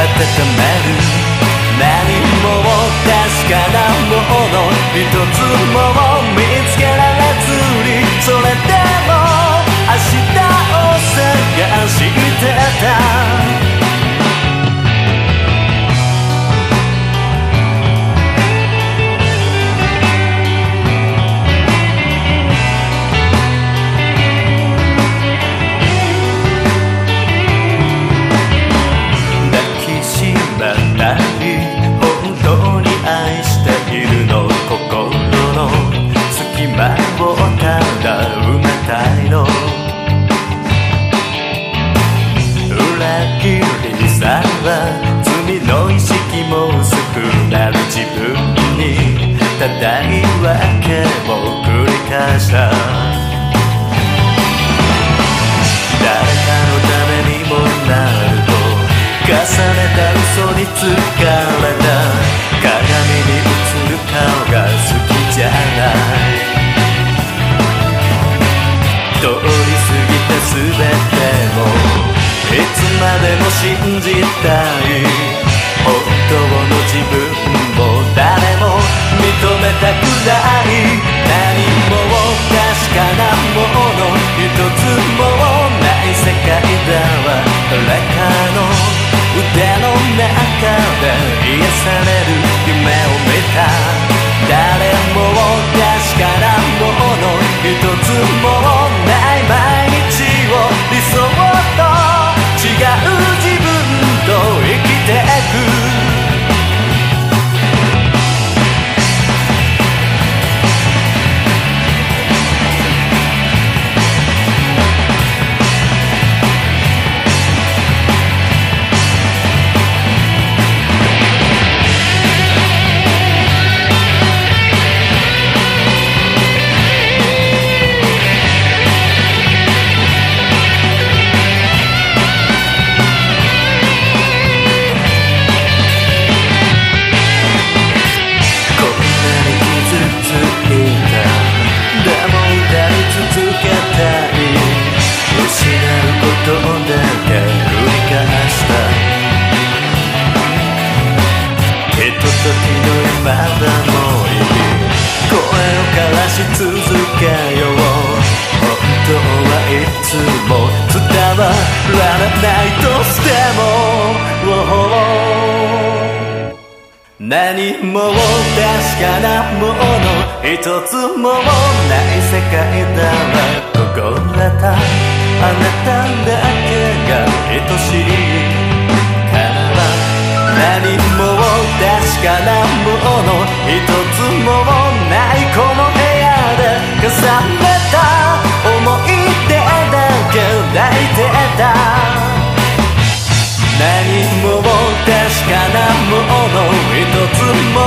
温める何も確かなもの一つもした。誰かのためにもなると重ねた嘘に疲れた。鏡に映る顔が好きじゃない。通り過ぎた全てもいつまでも信じたい。本当の自分を誰も認めたくない。まだもう声を交わし続けよう。本当はいつも伝わらないとしても何も確かなもの一つもない世界だわここれたあなただけが愛しいから何も確かなもの一つもないこの部屋で重ねた思い出だけ抱いてた何も確かなもの一つも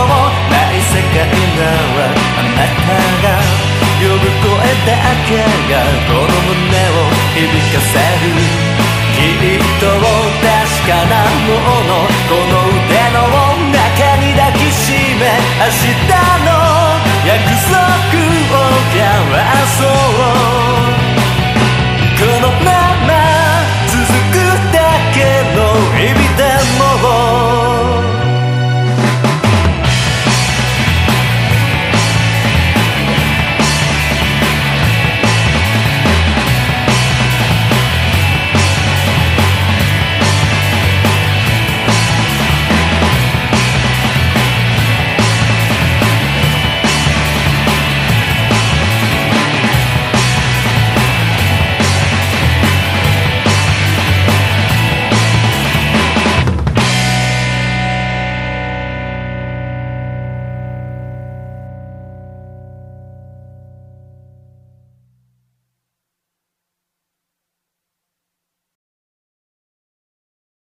ない世界だわあなたが呼ぶ声だけがこのかせる。きっと確かなもの。この腕の中に抱きしめ明日の約束を交わそう。